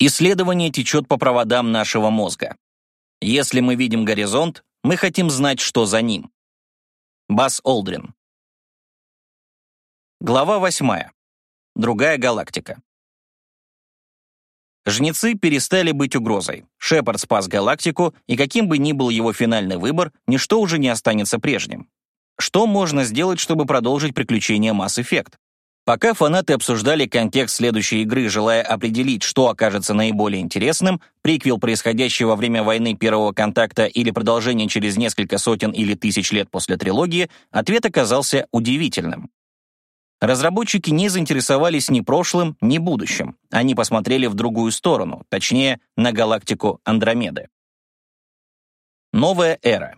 Исследование течет по проводам нашего мозга. Если мы видим горизонт, мы хотим знать, что за ним. Бас Олдрин. Глава восьмая. Другая галактика. Жнецы перестали быть угрозой. Шепард спас галактику, и каким бы ни был его финальный выбор, ничто уже не останется прежним. Что можно сделать, чтобы продолжить приключения Mass Effect? Пока фанаты обсуждали контекст следующей игры, желая определить, что окажется наиболее интересным, приквел, происходящий во время войны Первого Контакта или продолжение через несколько сотен или тысяч лет после трилогии, ответ оказался удивительным. Разработчики не заинтересовались ни прошлым, ни будущим. Они посмотрели в другую сторону, точнее, на галактику Андромеды. Новая эра.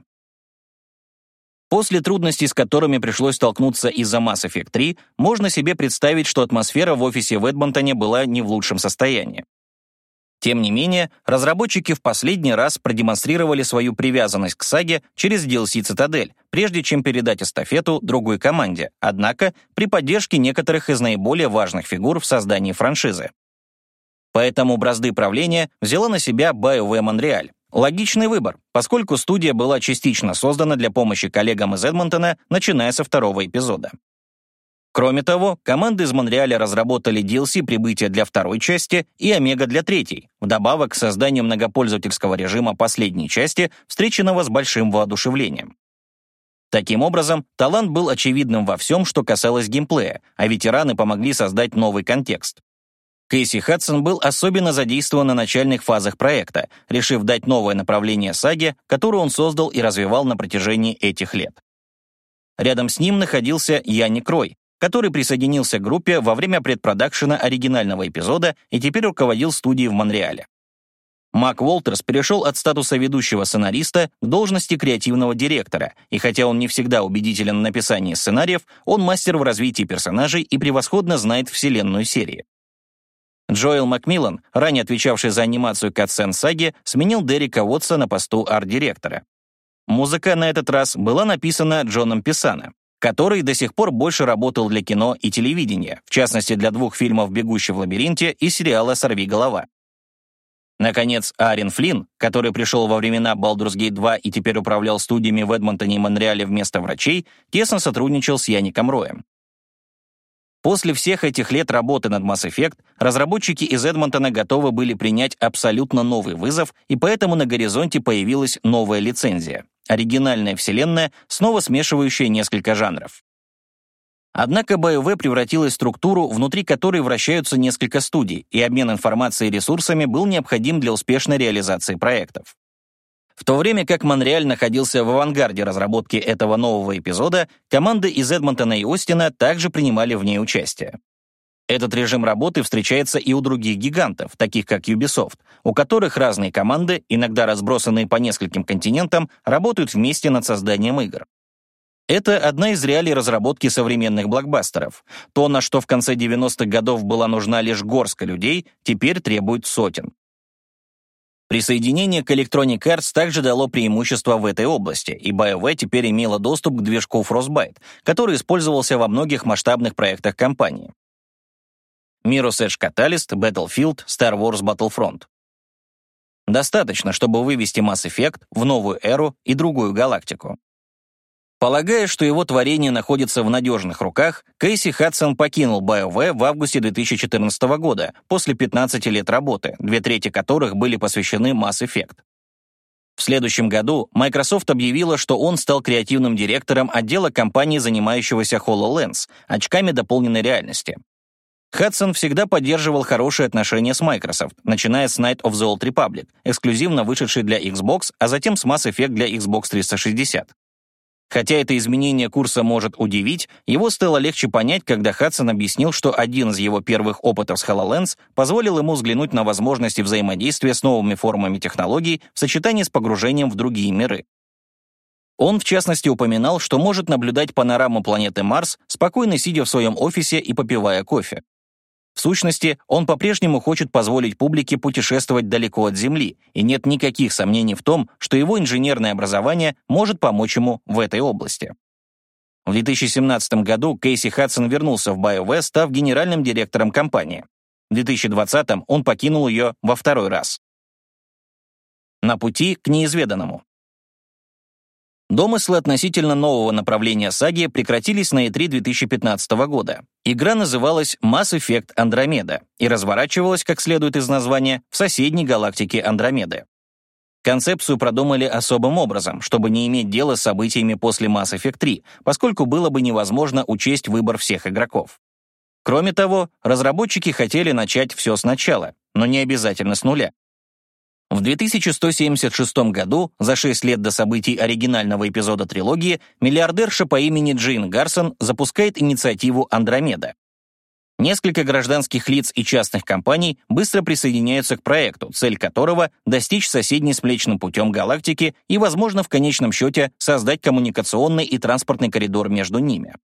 После трудностей, с которыми пришлось столкнуться из-за Mass Effect 3, можно себе представить, что атмосфера в офисе в Эдмонтоне была не в лучшем состоянии. Тем не менее, разработчики в последний раз продемонстрировали свою привязанность к саге через DLC Цитадель, прежде чем передать эстафету другой команде, однако при поддержке некоторых из наиболее важных фигур в создании франшизы. Поэтому бразды правления взяла на себя BioWare Montreal, Логичный выбор, поскольку студия была частично создана для помощи коллегам из Эдмонтона, начиная со второго эпизода. Кроме того, команды из Монреаля разработали DLC прибытия для второй части и Омега для третьей, вдобавок к созданию многопользовательского режима последней части, встреченного с большим воодушевлением. Таким образом, талант был очевидным во всем, что касалось геймплея, а ветераны помогли создать новый контекст. Кейси Хадсон был особенно задействован на начальных фазах проекта, решив дать новое направление саге, которую он создал и развивал на протяжении этих лет. Рядом с ним находился Янни Крой, который присоединился к группе во время предпродакшена оригинального эпизода и теперь руководил студией в Монреале. Мак Уолтерс перешел от статуса ведущего сценариста к должности креативного директора, и хотя он не всегда убедителен в написании сценариев, он мастер в развитии персонажей и превосходно знает вселенную серии. Джоэл Макмиллан, ранее отвечавший за анимацию катсцен саги, сменил Дерека Уотса на посту арт-директора. Музыка на этот раз была написана Джоном Писано, который до сих пор больше работал для кино и телевидения, в частности для двух фильмов «Бегущий в лабиринте» и сериала «Сорви голова». Наконец, Арен Флинн, который пришел во времена Baldur's Gate 2 и теперь управлял студиями в Эдмонтоне и Монреале вместо врачей, тесно сотрудничал с Яником Роем. После всех этих лет работы над Mass Effect разработчики из Эдмонтона готовы были принять абсолютно новый вызов, и поэтому на горизонте появилась новая лицензия — оригинальная вселенная, снова смешивающая несколько жанров. Однако BioWare превратилась в структуру, внутри которой вращаются несколько студий, и обмен информацией и ресурсами был необходим для успешной реализации проектов. То время как Монреаль находился в авангарде разработки этого нового эпизода, команды из Эдмонтона и Остина также принимали в ней участие. Этот режим работы встречается и у других гигантов, таких как Ubisoft, у которых разные команды, иногда разбросанные по нескольким континентам, работают вместе над созданием игр. Это одна из реалий разработки современных блокбастеров. То, на что в конце 90-х годов была нужна лишь горстка людей, теперь требует сотен. Присоединение к Electronic Arts также дало преимущество в этой области, и BioWare теперь имела доступ к движку Frostbite, который использовался во многих масштабных проектах компании. Mirror's Edge Catalyst, Battlefield, Star Wars Battlefront. Достаточно, чтобы вывести Mass Effect в новую эру и другую галактику. Полагая, что его творение находится в надежных руках, Кейси Хадсон покинул BioWare в августе 2014 года, после 15 лет работы, две трети которых были посвящены Mass Effect. В следующем году Microsoft объявила, что он стал креативным директором отдела компании, занимающегося HoloLens, очками дополненной реальности. Хадсон всегда поддерживал хорошие отношения с Microsoft, начиная с Night of the Old Republic, эксклюзивно вышедший для Xbox, а затем с Mass Effect для Xbox 360. Хотя это изменение курса может удивить, его стало легче понять, когда Хадсон объяснил, что один из его первых опытов с HoloLens позволил ему взглянуть на возможности взаимодействия с новыми формами технологий в сочетании с погружением в другие миры. Он, в частности, упоминал, что может наблюдать панораму планеты Марс, спокойно сидя в своем офисе и попивая кофе. В сущности, он по-прежнему хочет позволить публике путешествовать далеко от Земли, и нет никаких сомнений в том, что его инженерное образование может помочь ему в этой области. В 2017 году Кейси Хадсон вернулся в BioWare, став генеральным директором компании. В 2020 он покинул ее во второй раз. На пути к неизведанному. Домыслы относительно нового направления саги прекратились на E3 2015 года. Игра называлась Mass Effect Andromeda и разворачивалась, как следует из названия, в соседней галактике Андромеды. Концепцию продумали особым образом, чтобы не иметь дела с событиями после Mass Effect 3, поскольку было бы невозможно учесть выбор всех игроков. Кроме того, разработчики хотели начать все сначала, но не обязательно с нуля. В 2176 году, за 6 лет до событий оригинального эпизода трилогии, миллиардерша по имени Джейн Гарсон запускает инициативу «Андромеда». Несколько гражданских лиц и частных компаний быстро присоединяются к проекту, цель которого — достичь соседней с Млечным путем галактики и, возможно, в конечном счете, создать коммуникационный и транспортный коридор между ними.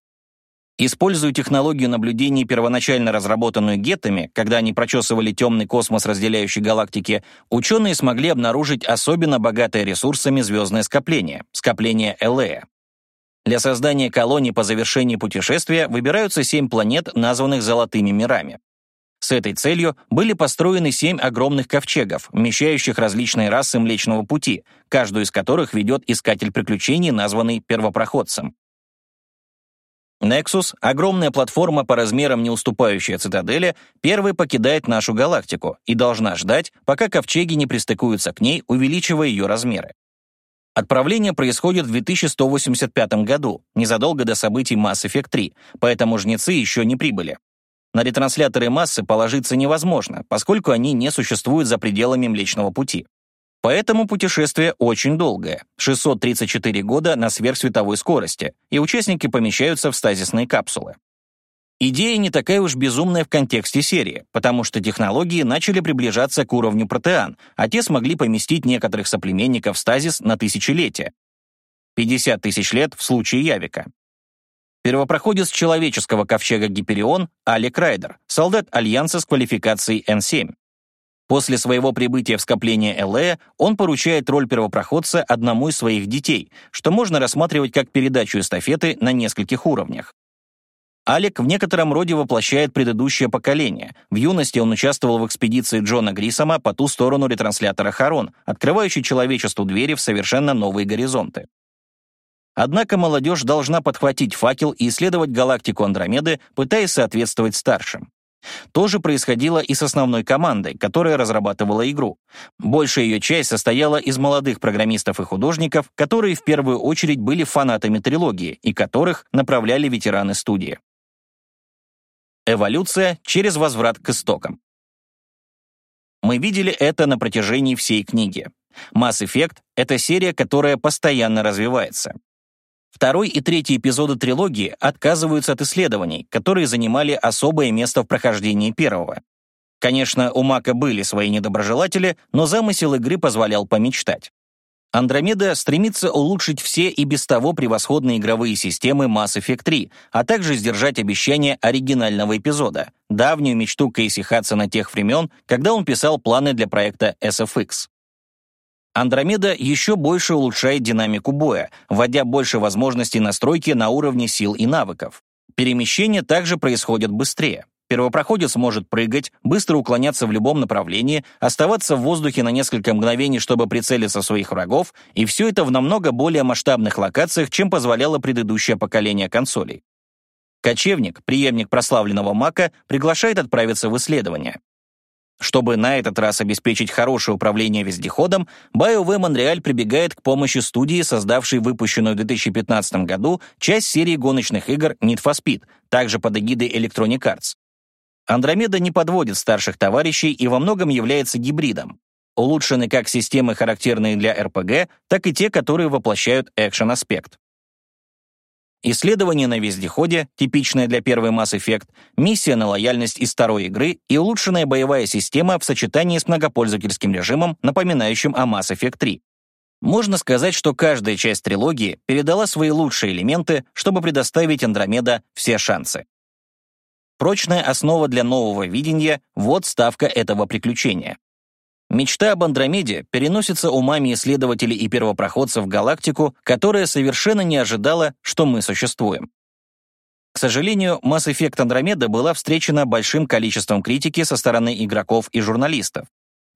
Используя технологию наблюдений, первоначально разработанную геттами, когда они прочесывали темный космос разделяющей галактики, ученые смогли обнаружить особенно богатое ресурсами звездное скопление — скопление Элея. Для создания колоний по завершении путешествия выбираются семь планет, названных «золотыми мирами». С этой целью были построены семь огромных ковчегов, вмещающих различные расы Млечного Пути, каждую из которых ведет искатель приключений, названный первопроходцем. Nexus, огромная платформа по размерам, не уступающая цитадели, первой покидает нашу галактику и должна ждать, пока ковчеги не пристыкуются к ней, увеличивая ее размеры. Отправление происходит в 2185 году, незадолго до событий Mass Effect 3, поэтому жнецы еще не прибыли. На ретрансляторы массы положиться невозможно, поскольку они не существуют за пределами Млечного Пути. Поэтому путешествие очень долгое — 634 года на сверхсветовой скорости, и участники помещаются в стазисные капсулы. Идея не такая уж безумная в контексте серии, потому что технологии начали приближаться к уровню протеан, а те смогли поместить некоторых соплеменников в стазис на тысячелетия. 50 тысяч лет в случае Явика. Первопроходец человеческого ковчега Гиперион Алек Райдер, солдат Альянса с квалификацией N7. После своего прибытия в скопление Элея он поручает роль первопроходца одному из своих детей, что можно рассматривать как передачу эстафеты на нескольких уровнях. Алек в некотором роде воплощает предыдущее поколение. В юности он участвовал в экспедиции Джона Грисома по ту сторону ретранслятора Харон, открывающей человечеству двери в совершенно новые горизонты. Однако молодежь должна подхватить факел и исследовать галактику Андромеды, пытаясь соответствовать старшим. То же происходило и с основной командой, которая разрабатывала игру. Большая ее часть состояла из молодых программистов и художников, которые в первую очередь были фанатами трилогии и которых направляли ветераны студии. Эволюция через возврат к истокам. Мы видели это на протяжении всей книги. Mass Effect — это серия, которая постоянно развивается. Второй и третий эпизоды трилогии отказываются от исследований, которые занимали особое место в прохождении первого. Конечно, у Мака были свои недоброжелатели, но замысел игры позволял помечтать. Андромеда стремится улучшить все и без того превосходные игровые системы Mass Effect 3, а также сдержать обещания оригинального эпизода, давнюю мечту Кейси Хадсона тех времен, когда он писал планы для проекта SFX. Андромеда еще больше улучшает динамику боя, вводя больше возможностей настройки на уровне сил и навыков. Перемещения также происходят быстрее. Первопроходец может прыгать, быстро уклоняться в любом направлении, оставаться в воздухе на несколько мгновений, чтобы прицелиться своих врагов, и все это в намного более масштабных локациях, чем позволяло предыдущее поколение консолей. Кочевник, преемник прославленного Мака, приглашает отправиться в исследование. Чтобы на этот раз обеспечить хорошее управление вездеходом, BioWare Montreal прибегает к помощи студии, создавшей выпущенную в 2015 году часть серии гоночных игр Need for Speed, также под эгидой Electronic Arts. Андромеда не подводит старших товарищей и во многом является гибридом. Улучшены как системы, характерные для RPG, так и те, которые воплощают экшен-аспект. Исследование на вездеходе, типичное для первой Mass Effect, миссия на лояльность из второй игры и улучшенная боевая система в сочетании с многопользовательским режимом, напоминающим о Mass Effect 3. Можно сказать, что каждая часть трилогии передала свои лучшие элементы, чтобы предоставить Андромеда все шансы. Прочная основа для нового видения — вот ставка этого приключения. Мечта об Андромеде переносится умами исследователей и первопроходцев в галактику, которая совершенно не ожидала, что мы существуем. К сожалению, Effect Andromeda была встречена большим количеством критики со стороны игроков и журналистов.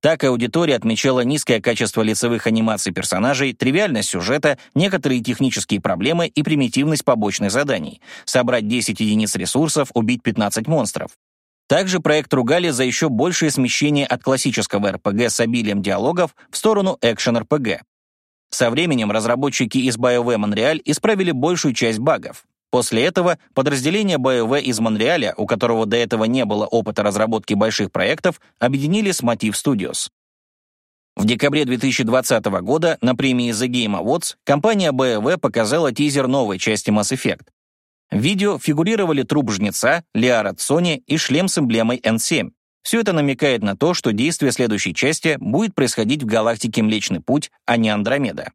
Так аудитория отмечала низкое качество лицевых анимаций персонажей, тривиальность сюжета, некоторые технические проблемы и примитивность побочных заданий. Собрать 10 единиц ресурсов, убить 15 монстров. Также проект ругали за еще большее смещение от классического RPG с обилием диалогов в сторону экшен-RPG. Со временем разработчики из BioWare Montreal исправили большую часть багов. После этого подразделение BioWare из Монреаля, у которого до этого не было опыта разработки больших проектов, объединили с Motive Studios. В декабре 2020 года на премии The Game Awards компания BioWare показала тизер новой части Mass Effect. В видео фигурировали труп жнеца, Лиара Цони и шлем с эмблемой N7. Все это намекает на то, что действие следующей части будет происходить в галактике Млечный Путь, а не Андромеда.